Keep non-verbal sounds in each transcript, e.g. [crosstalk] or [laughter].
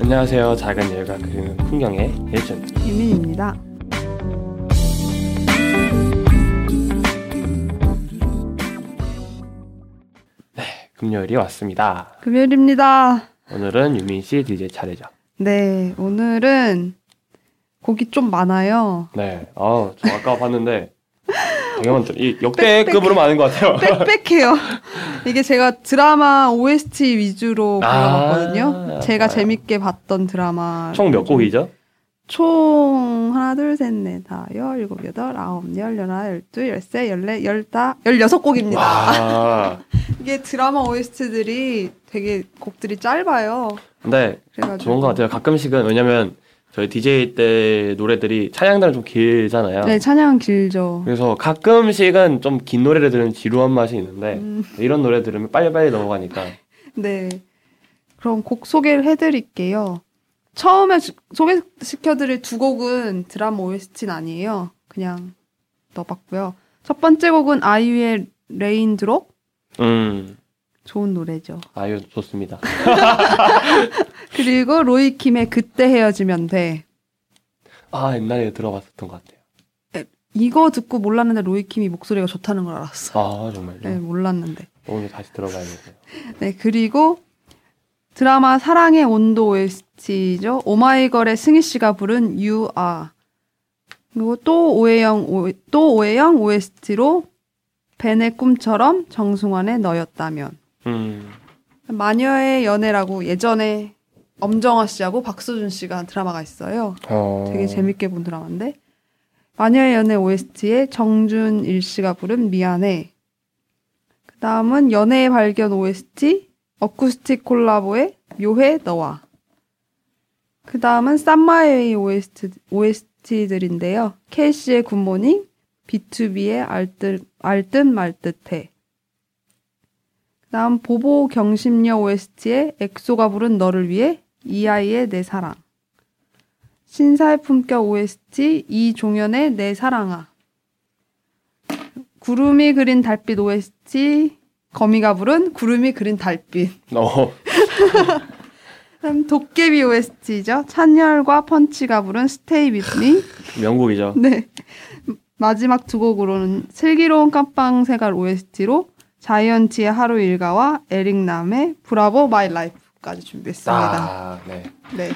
안녕하세요. 작은 여가 그리는 풍경의 예준 유민입니다. 네, 금요일이 왔습니다. 금요일입니다. 오늘은 유민 씨 DJ 차례죠. 네, 오늘은 곡이 좀 많아요. 네, 아, 저 아까 봤는데 [laughs] 되게 많죠. 이 역대급으로 많은 것 같아요. 빽빽해요. 이게 제가 드라마 OST 위주로 아, 골라봤거든요. 제가 좋아요. 재밌게 봤던 드라마. 총 몇 곡이죠? 총 하나 둘셋넷 다 열일곱 여덟 아홉 열 열하나 열두 열세 열네 열다 열여섯 곡입니다. 와, [laughs] 이게 드라마 OST들이 되게 곡들이 짧아요. 근데 그래가지고 좋은 것 같아요. 가끔씩은 왜냐면 저희 DJ 때 노래들이 찬양들은 좀 길잖아요. 네 찬양은 길죠. 그래서 가끔씩은 좀 긴 노래를 들으면 지루한 맛이 있는데 음, 이런 노래 들으면 빨리빨리 넘어가니까 [laughs] 네. 그럼 곡 소개를 해드릴게요. 처음에 주- 소개시켜드릴 두 곡은 드라마 OST는 아니에요. 그냥 넣어봤고요. 첫 번째 곡은 아이유의 Raindrop. 음 좋은 노래죠. 아유 좋습니다. [laughs] 그리고 로이 킴의 그때 헤어지면 돼. 아 옛날에 들어봤었던 것 같아요. 이거 듣고 몰랐는데 로이 킴이 목소리가 좋다는 걸 알았어. 아 정말요? 네, 몰랐는데. 오늘 다시 들어가야겠어요. [laughs] 네, 그리고 드라마 사랑의 온도 OST죠. 오마이걸의 승희 씨가 부른 You Are. 그리고 또 오해영 오- 또 오해영 OST로 벤의 꿈처럼 정승환의 너였다면. 음 마녀의 연애라고 예전에 엄정화 씨하고 박수준 씨가 한 드라마가 있어요. 어... 되게 재밌게 본 드라마인데 마녀의 연애 OST에 정준일 씨가 부른 미안해. 그 다음은 연애의 발견 OST 어쿠스틱 콜라보의 묘해 너와. 그 다음은 쌈마웨이 OST, OST들인데요. 케이씨의 굿모닝, B2B의 알듯, 알듯 말듯해. 그 다음 보보 경심녀 OST의 엑소가 부른 너를 위해 이 아이의 내 사랑. 신사의 품격 OST 이종현의 내 사랑아. 구름이 그린 달빛 OST 거미가 부른 구름이 그린 달빛. [laughs] 어, 그다음 도깨비 OST죠. 찬열과 펀치가 부른 스테이 비트미. 명곡이죠. 네. 마지막 두 곡으로는 슬기로운 깜빵 생활 OST로 자이언티의 하루 일과와 에릭남의 Bravo My Life 까지 준비했습니다. 아, 네. 네.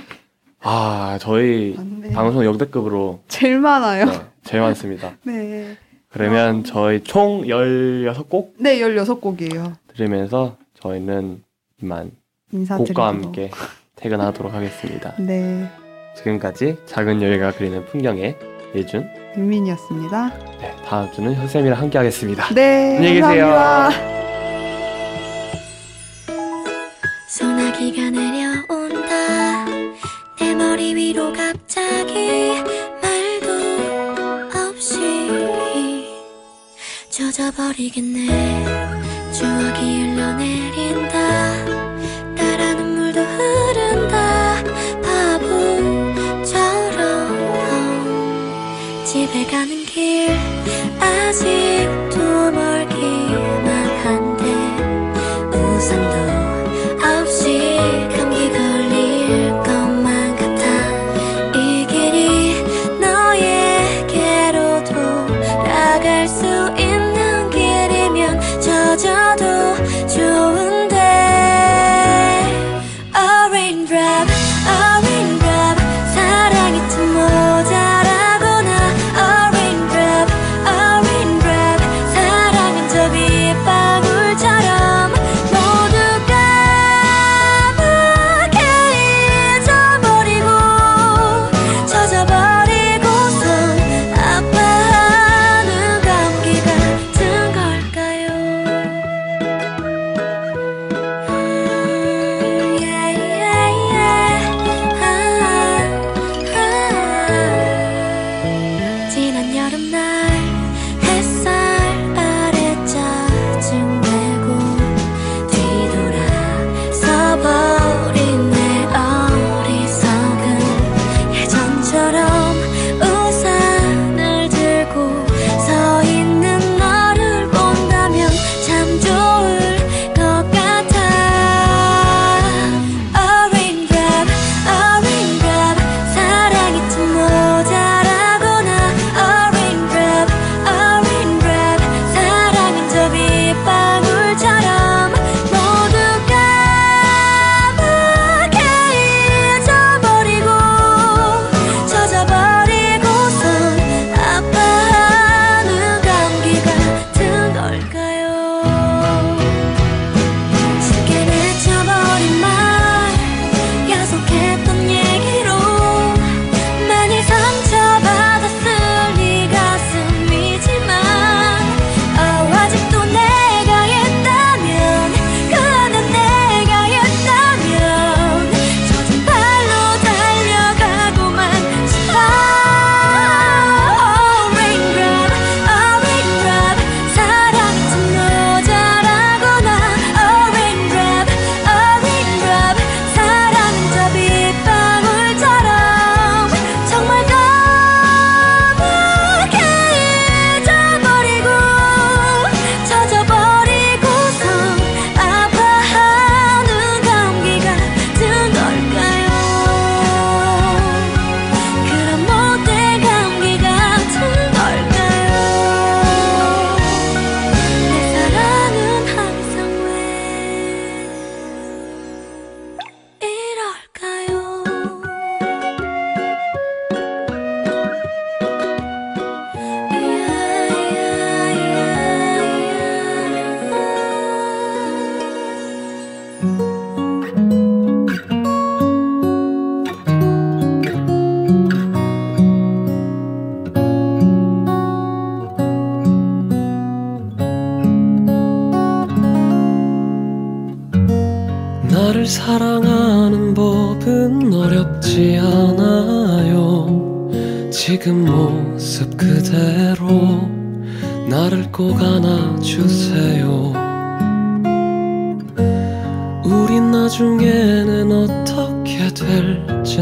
아, 저희 맞네. 방송 역대급으로 제일 많아요. 네, 제일 많습니다. [laughs] 네. 그러면 저희 총 16곡 네, 16곡이에요. 들으면서 저희는 이만. 곡과 함께 퇴근하도록 하겠습니다. [laughs] 네. 지금까지 작은 여유가 그리는 풍경의 예준. 유민이었습니다. 네, 다음 주는 현쌤이랑 함께 하겠습니다. 네. 안녕히 계세요. 감사합니다. 소나기가 내려온다. 내 머리 위로 갑자기 말도 없이 젖어버리겠네. 추억이 흘러내린다. 따라 눈물도 흐른다. 바보처럼 집에 가는 길 아직도 멀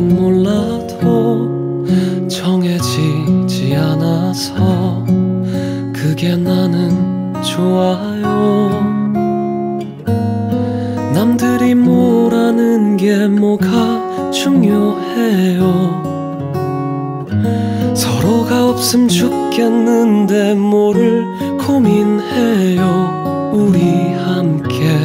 될진 몰라도 정해지지 않아서 그게 나는 좋아요. 남들이 뭐라는 게 뭐가 중요해요. 서로가 없음 죽겠는데 뭐를 고민해요. 우리 함께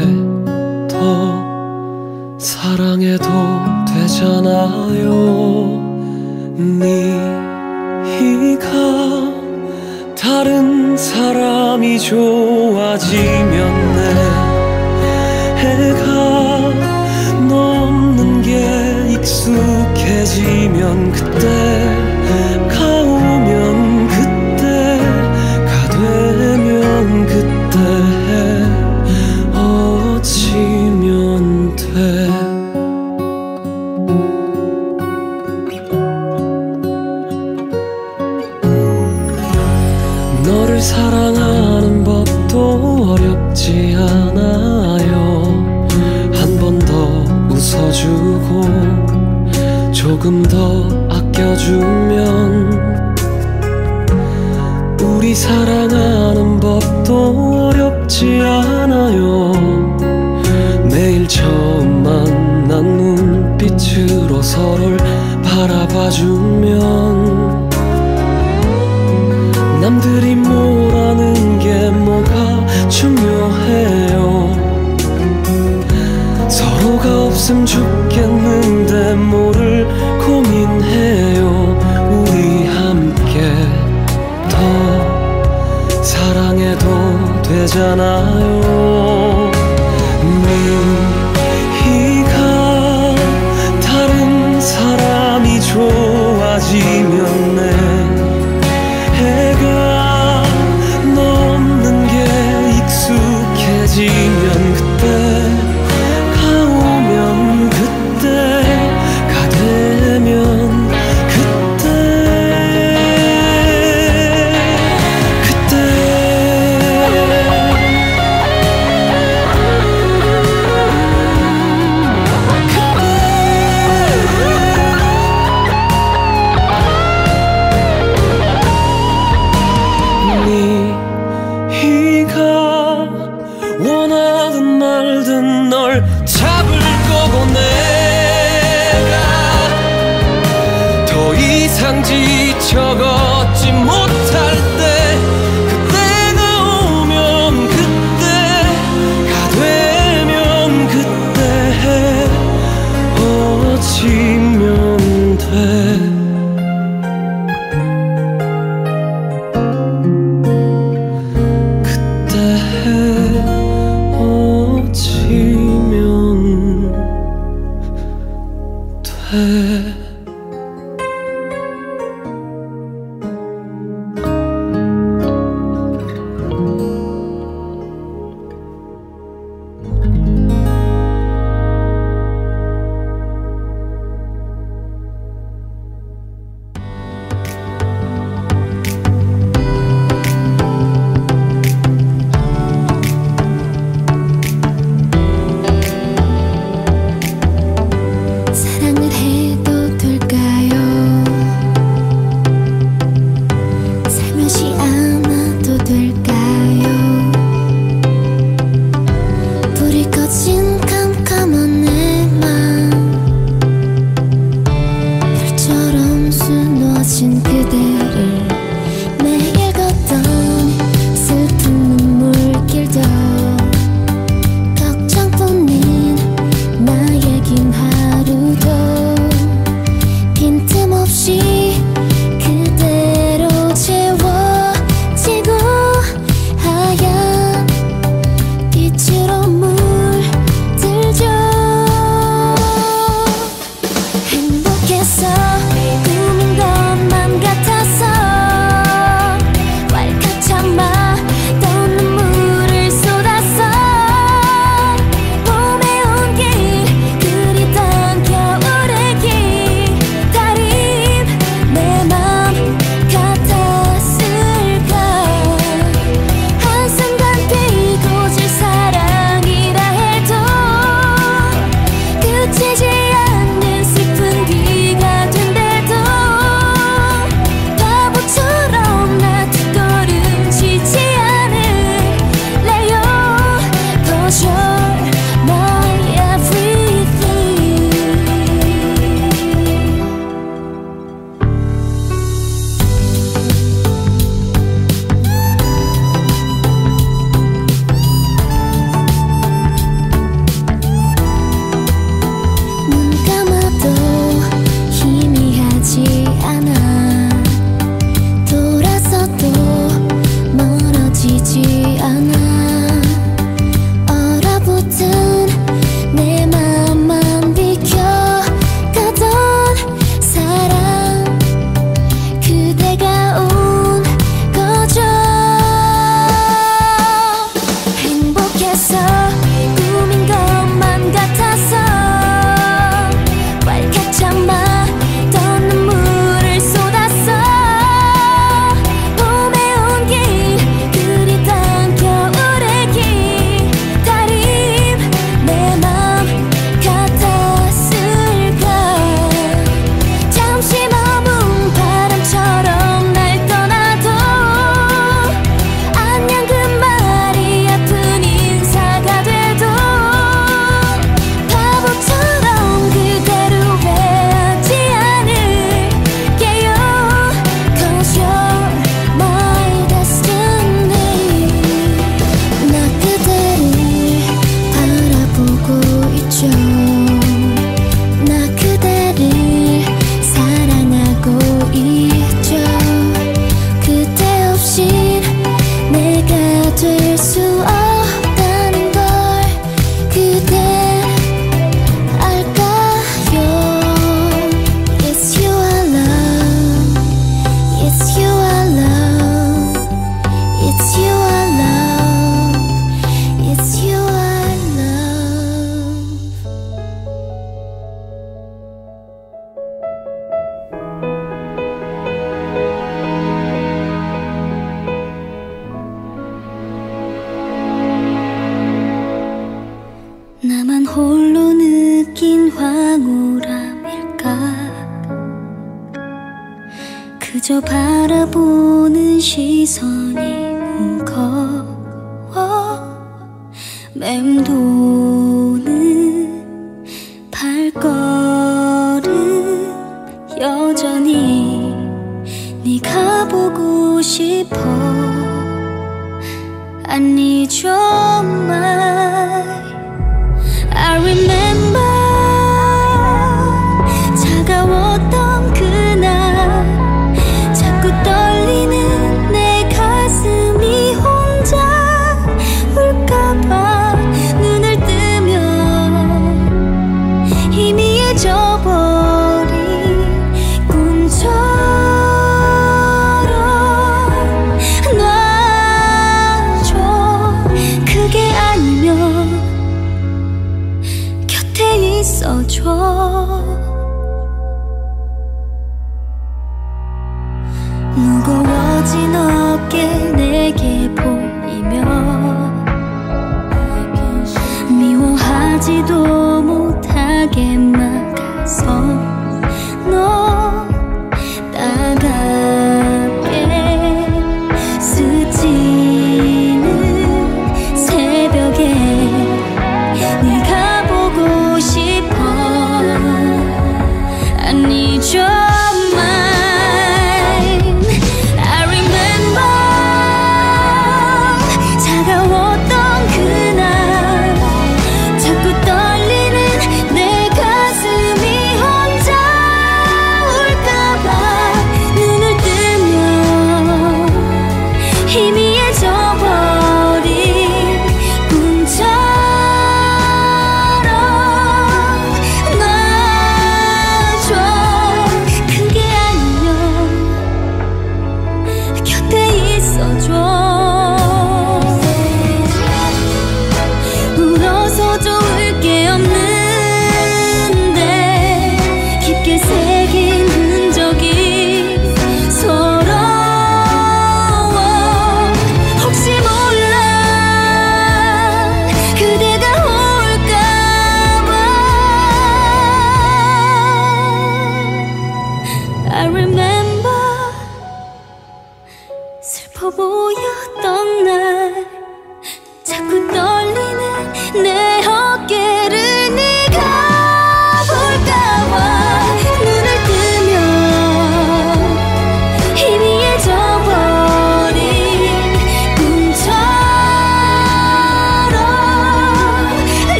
더 사랑해도 되잖아요. 네가 다른 사람이 좋아지면 내 해가 넘는 게 익숙해지면 그때 조금 더 아껴주면 우리 사랑하는 법도 어렵지 않아요. 매일 처음 만난 눈빛으로 서로를 바라봐주면 남들이 뭐라는 게 뭐가 중요해요 서로가 없음 죽 되잖아요 그저 바라보는 시선이 무거워. 맴돌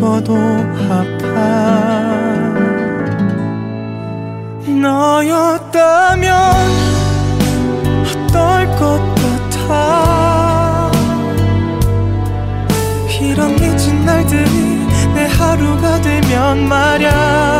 죽어도 아파. 너였다면 어떨 것 같아 이런 미친 날들이 내 하루가 되면 말야.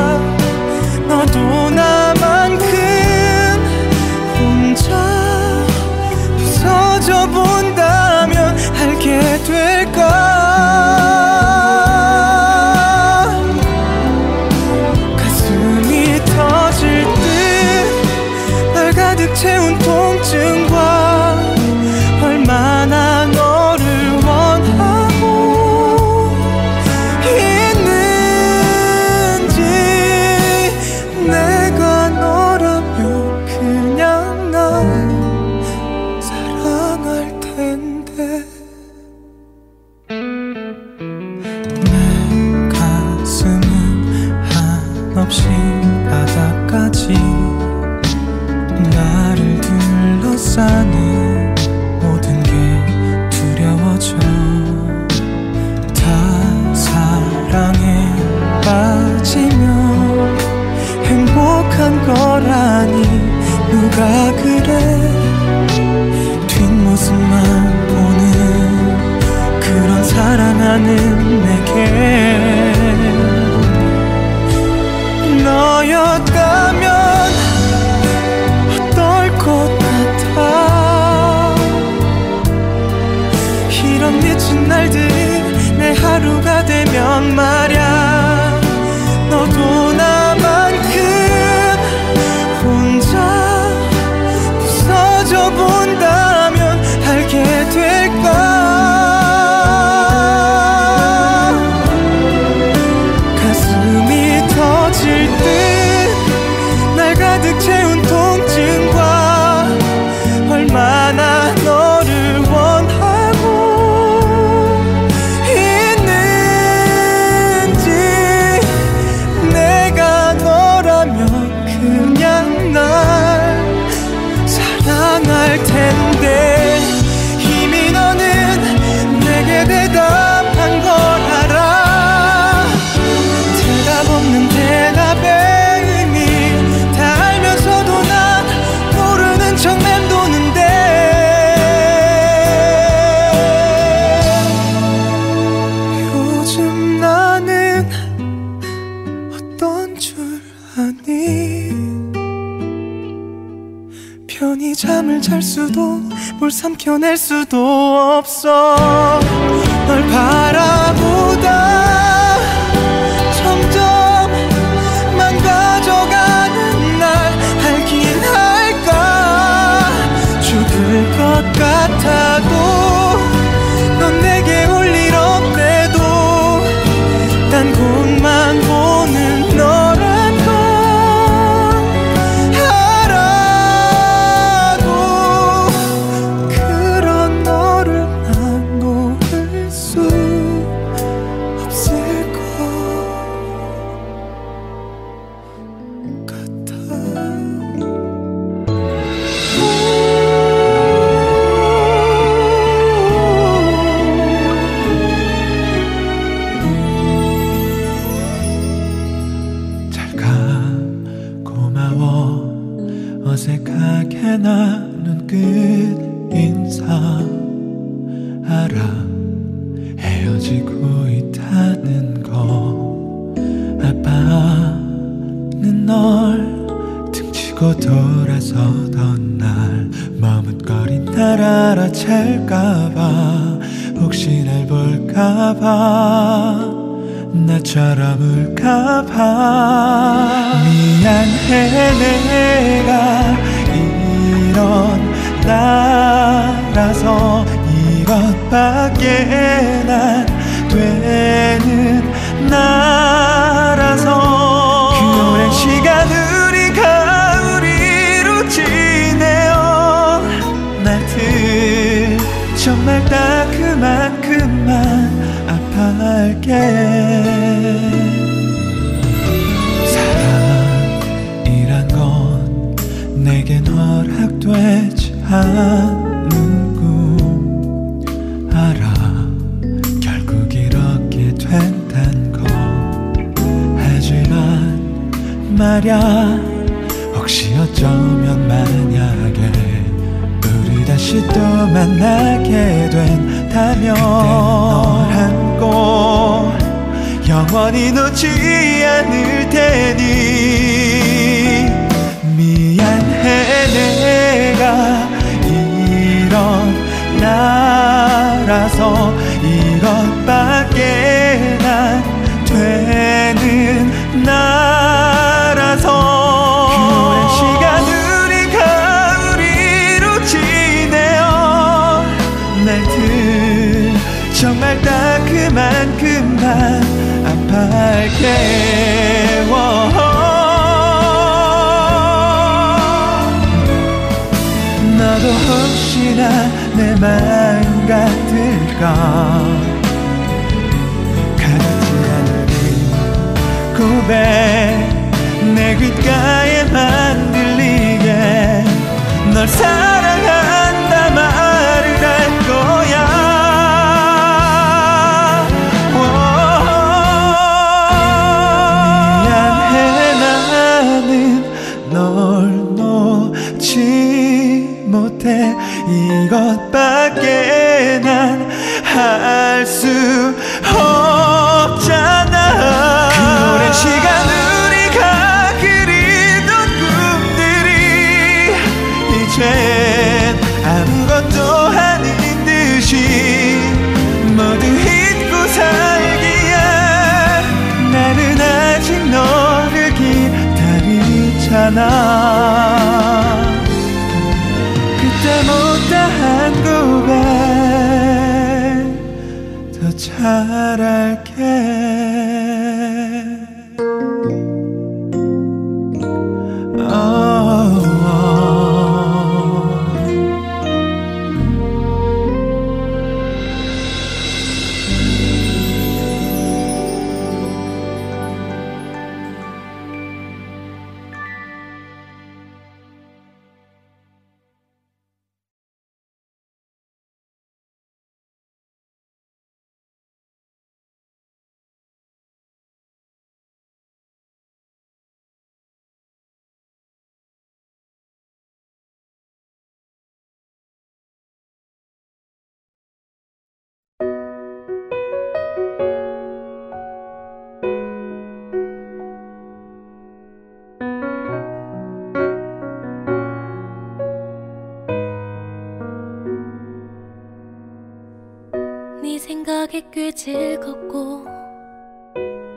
삼켜낼 수도 없어. 널 바라보 8개월 나도 혹시나 내 마음 같을까? 가볍지 않은 고백 내 귓가에만 들리게. 널 사랑하 꽤 즐겁고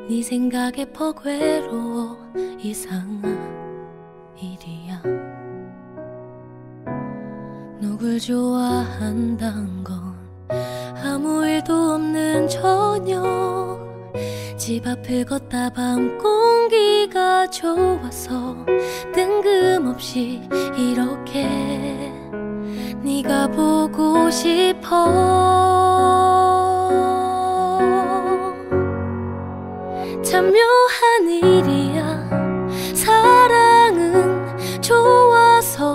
네 생각에 퍽 외로워 이상한 일이야. 누굴 좋아한단 건 아무 일도 없는 저녁. 집 앞을 걷다 밤 공기가 좋아서 뜬금없이 이렇게 네가 보고 싶어 참 묘한 일이야. 사랑은 좋아서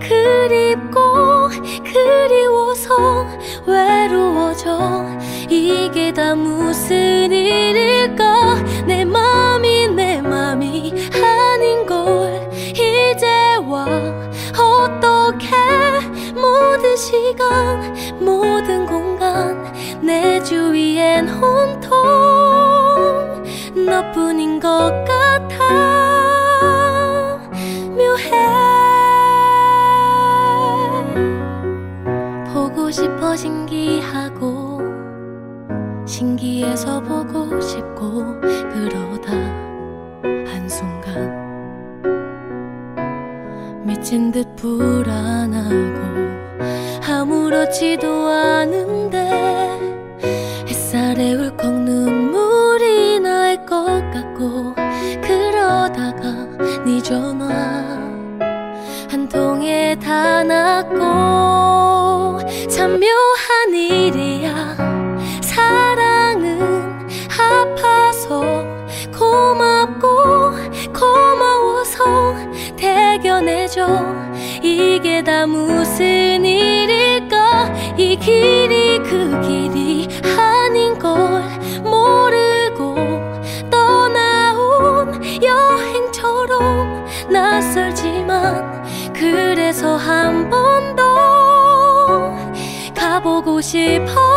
그립고 그리워서 외로워져. 이게 다 무슨 일일까? 내 맘이 내 맘이 아닌 걸 이제와 어떻게 모든 시간 모든 공간 내 주위엔 온통 너뿐인 것 같아. 묘해. 보고 싶어 신기하고 신기해서 보고 싶고 그러다 한순간 미친 듯 불안하고 아무렇지도 않은데 전화 한 통에 다 났고 참 묘한 일이야. 사랑은 아파서 고맙고 고마워서 대견해줘. 이게 다 무슨 일일까? 이길 가보고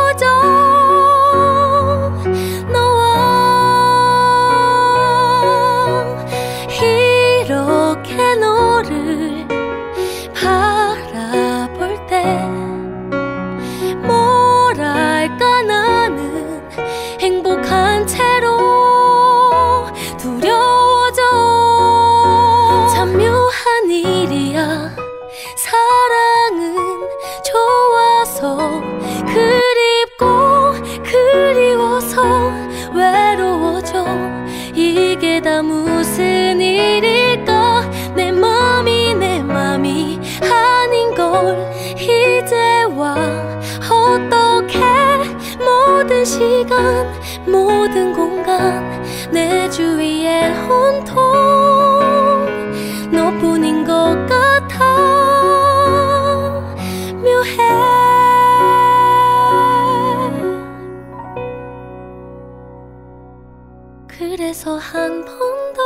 그래서 한 번 더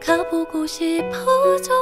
가보고 싶어져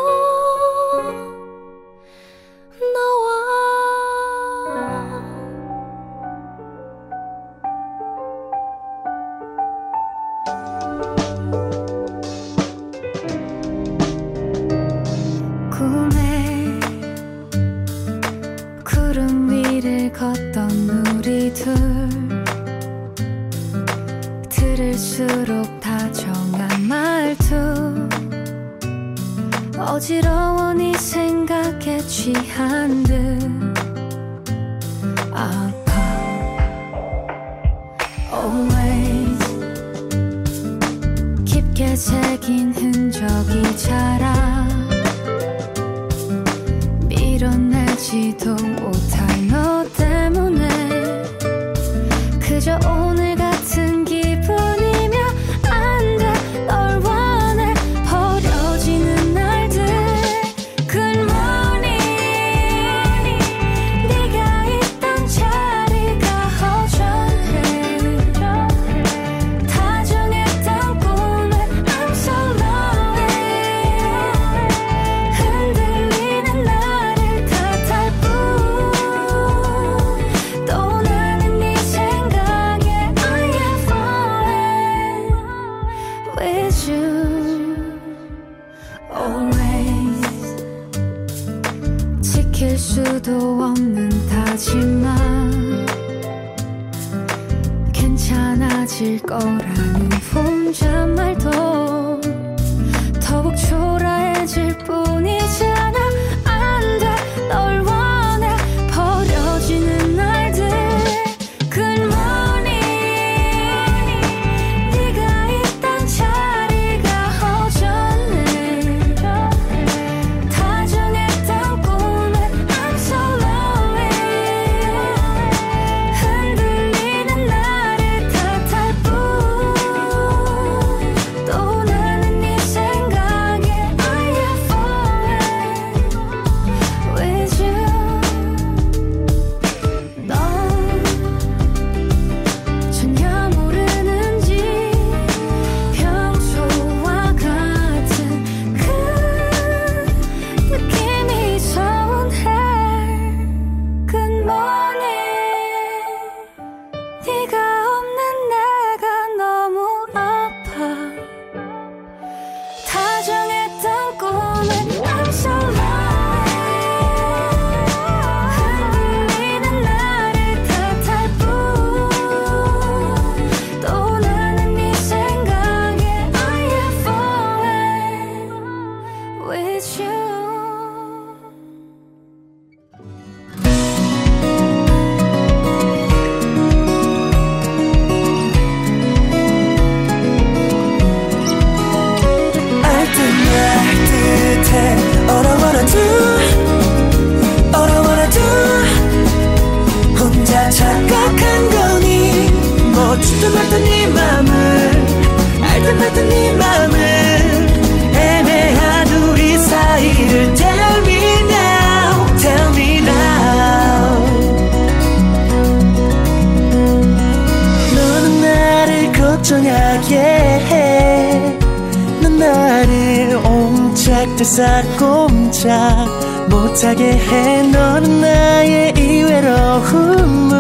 짝짝짝 꼼짝 못하게 해. 너는 나의 이외로움을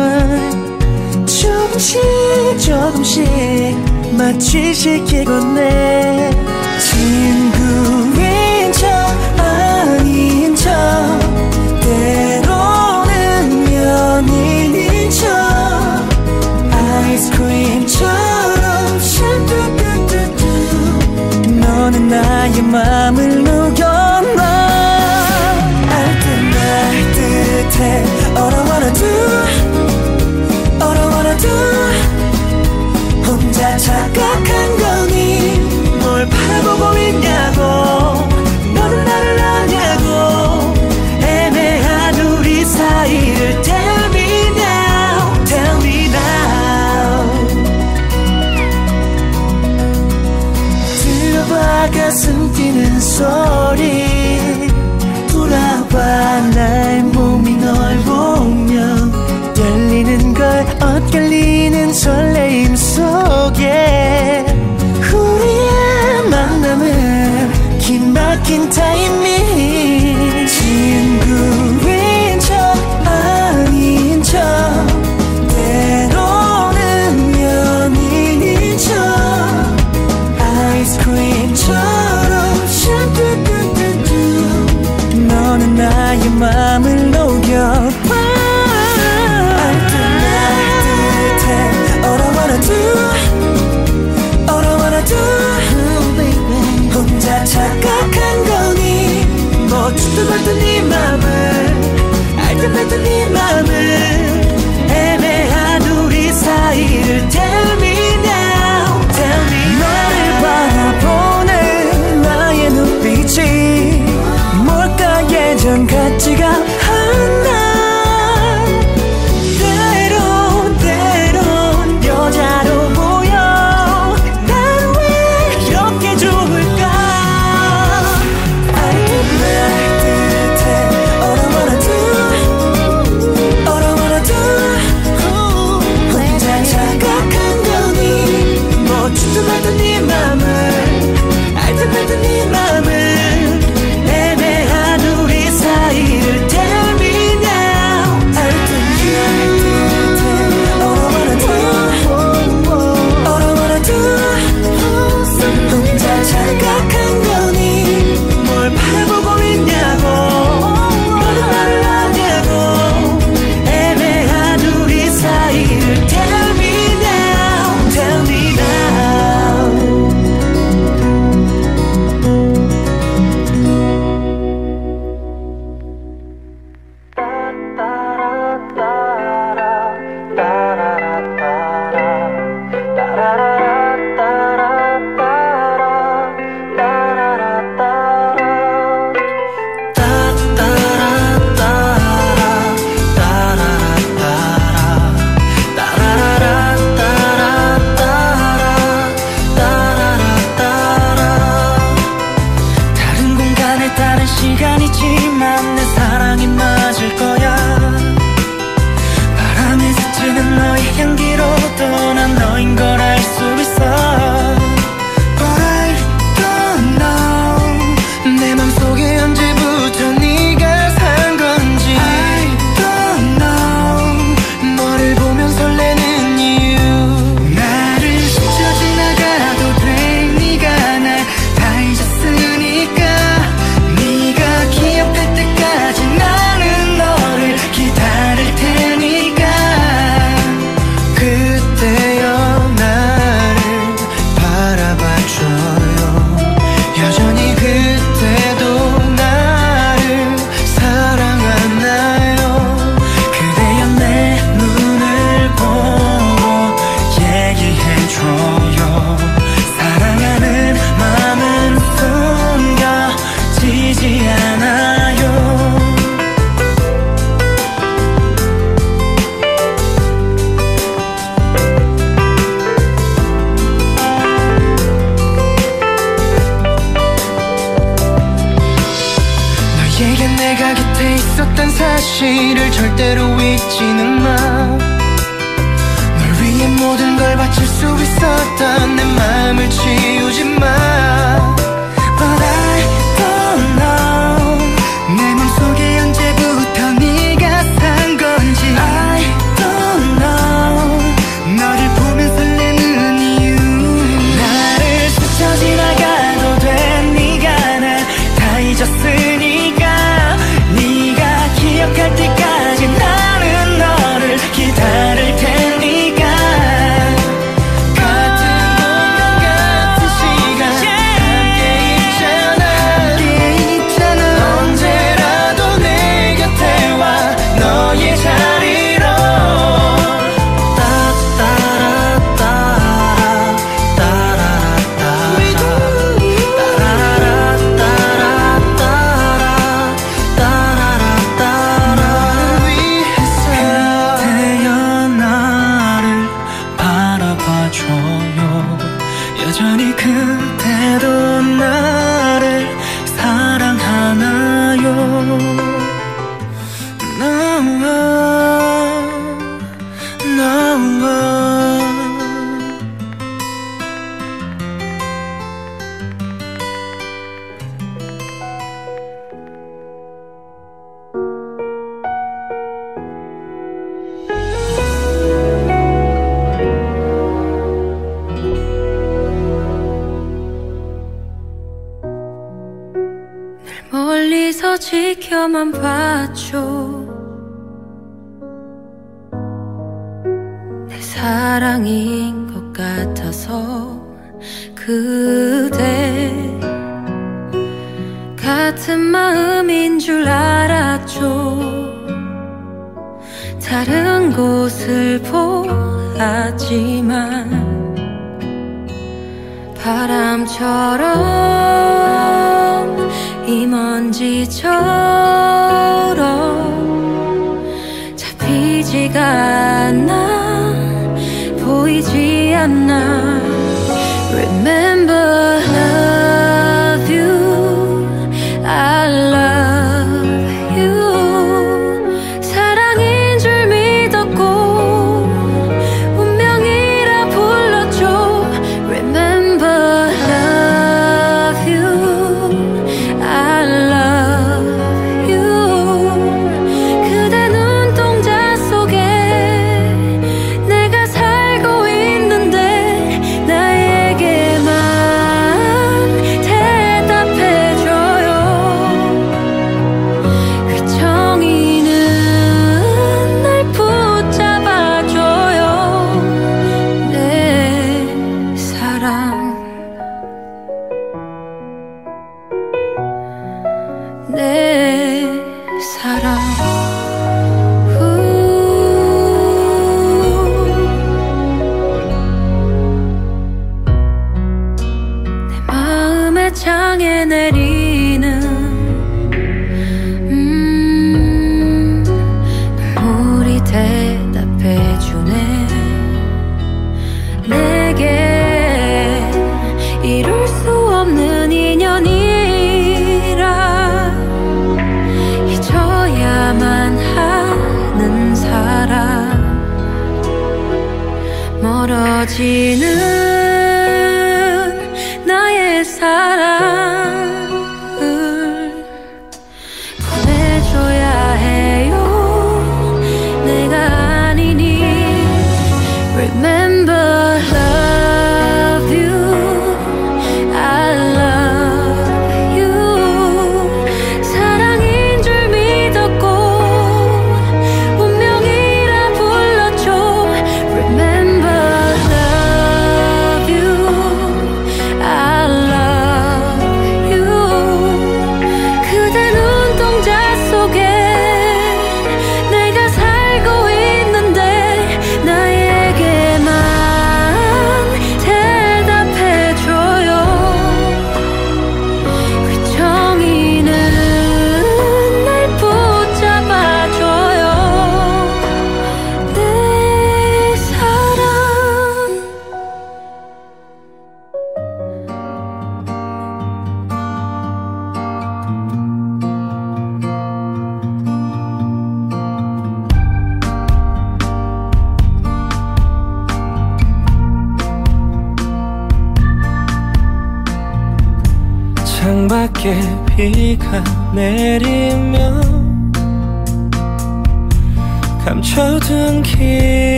조금씩 조금씩 마취시키곤 내 친구인 척 아닌 척 때로는 연인인 척 아이스크림처럼 슈뚜뚜뚜뚜 너는 나의 맘을 가슴 뛰는 소리. 돌아봐 날 몸이 널 보며 열리는 걸 엇갈리는 설레임 속에 우리의 만남은 긴 막힌 타이밍.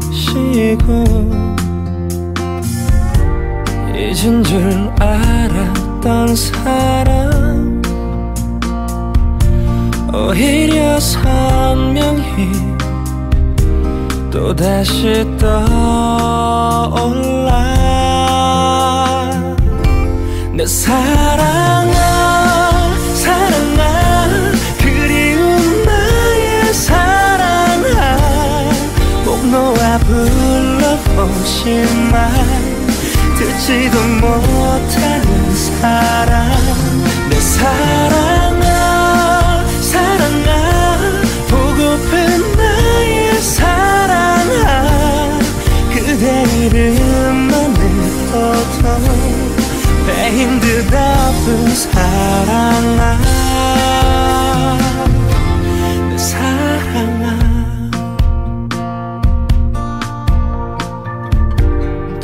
저시고 잊은 줄 알았던 사람 오히려 선명히 또다시 떠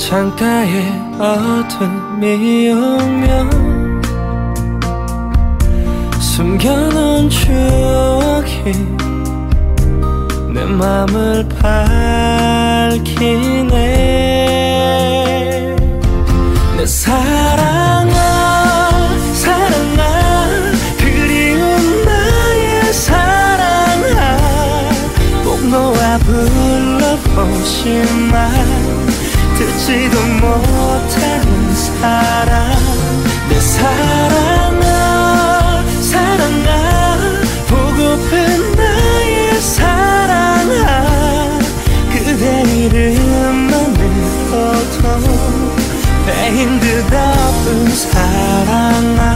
창가에 어둠이 오면 숨겨놓은 추억이 내 맘을 밝히네. 내 사랑아 사랑아 그리운 나의 사랑아 꼭 놓아 불러보지만 듣지도 못하는 사랑 내 사랑아 사랑아. 보고픈 나의 사랑아. 그대 이름만 외워도 배인 듯 아픈 사랑아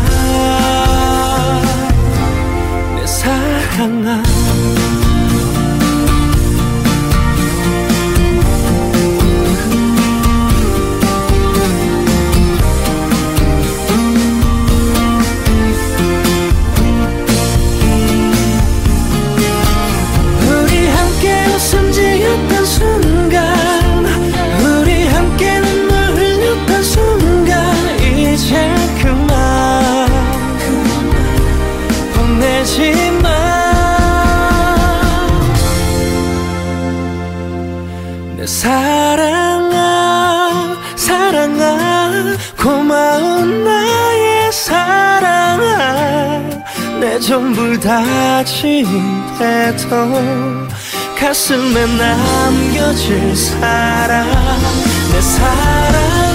사랑아 사랑아 고마운 나의 사랑아 내 전부 다 지인데도 가슴에 남겨질 사랑 내 사랑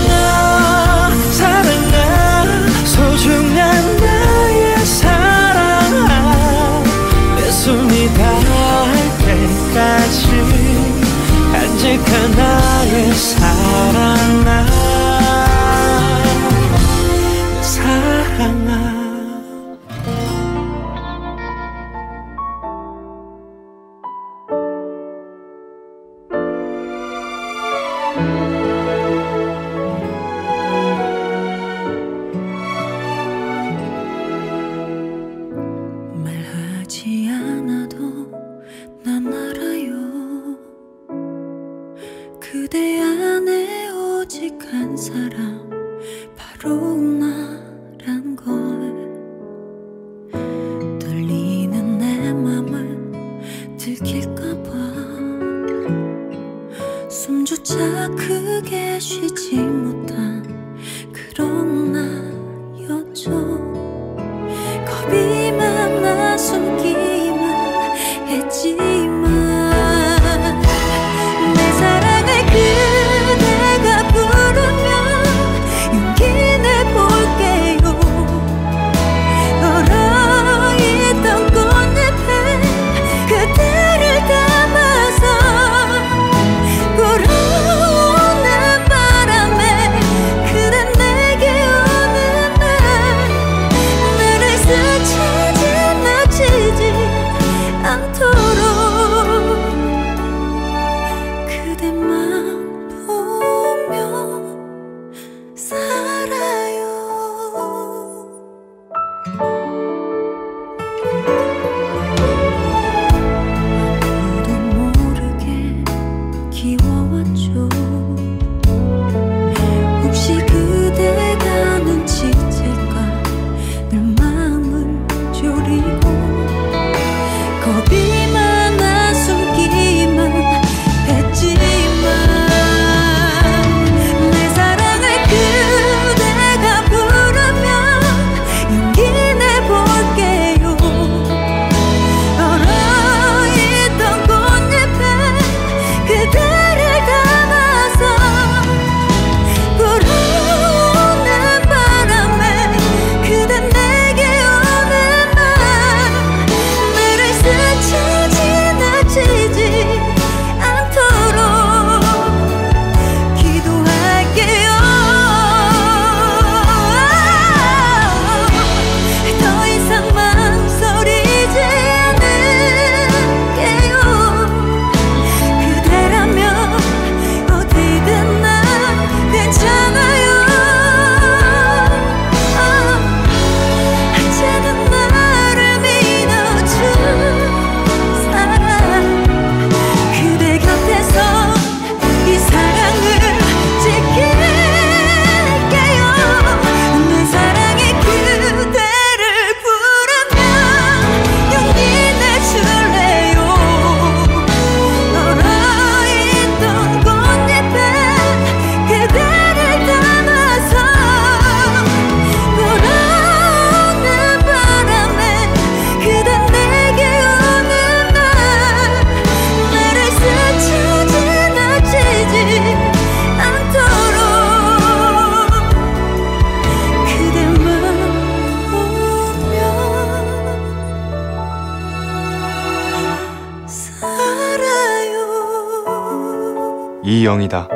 이영이다.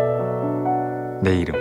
내 이름.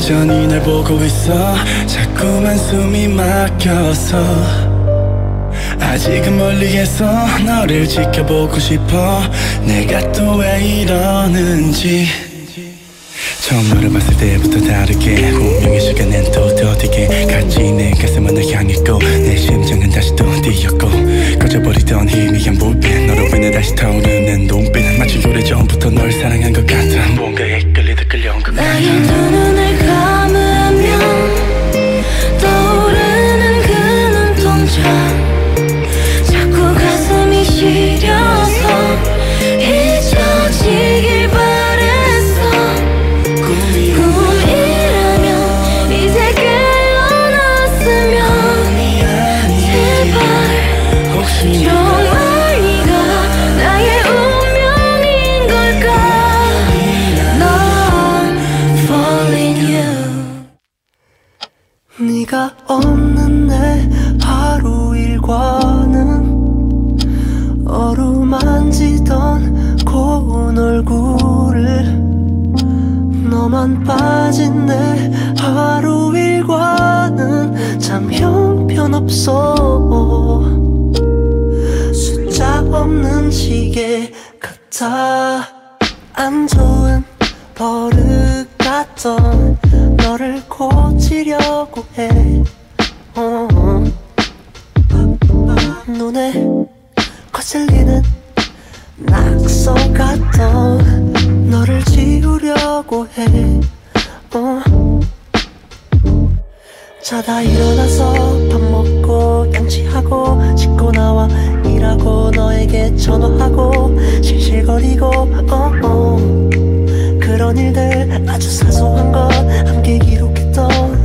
여전히 날 보고 있어. 자꾸만 숨이 막혀서. 아직은 멀리에서 너를 지켜보고 싶어. 내가 또 왜 이러는지. 처음 너를 봤을 때부터 다르게 운명의 시간엔 또 더디게 같이 내 가슴은 널 향했고 내 심장은 다시 또 뛰었고. 꺼져버리던 희미한 불빛 너로 인해 다시 타오르는 눈빛. 마치 오래전부터 널 사랑한 것 같아. 뭔가에 끌리다 끌려온 것 같아 너만 빠진 내 하루 일과는 참 형편없어 숫자 없는 시계 같아 안 좋은 버릇 같던 너를 고치려고 해 어. 눈에 거슬리는 낙서 같던 너를 지우려고 해 어. 자다 일어나서 밥 먹고 양치하고 씻고 나와 일하고 너에게 전화하고 실실거리고 어, 어. 그런 일들 아주 사소한 것 함께 기록했던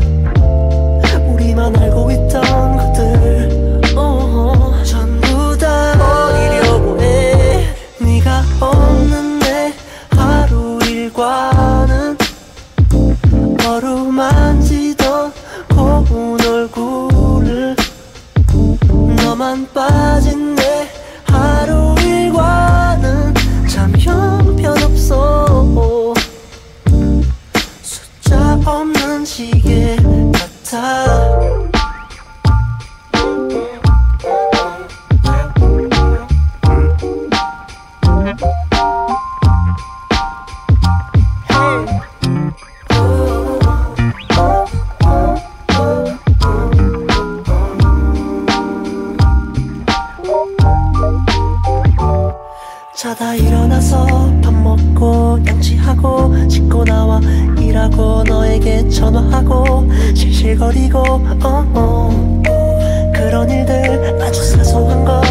빠진 내 씻고 나와 일하고 너에게 전화하고 실실거리고 oh, 그런 일들 아주 사소한 것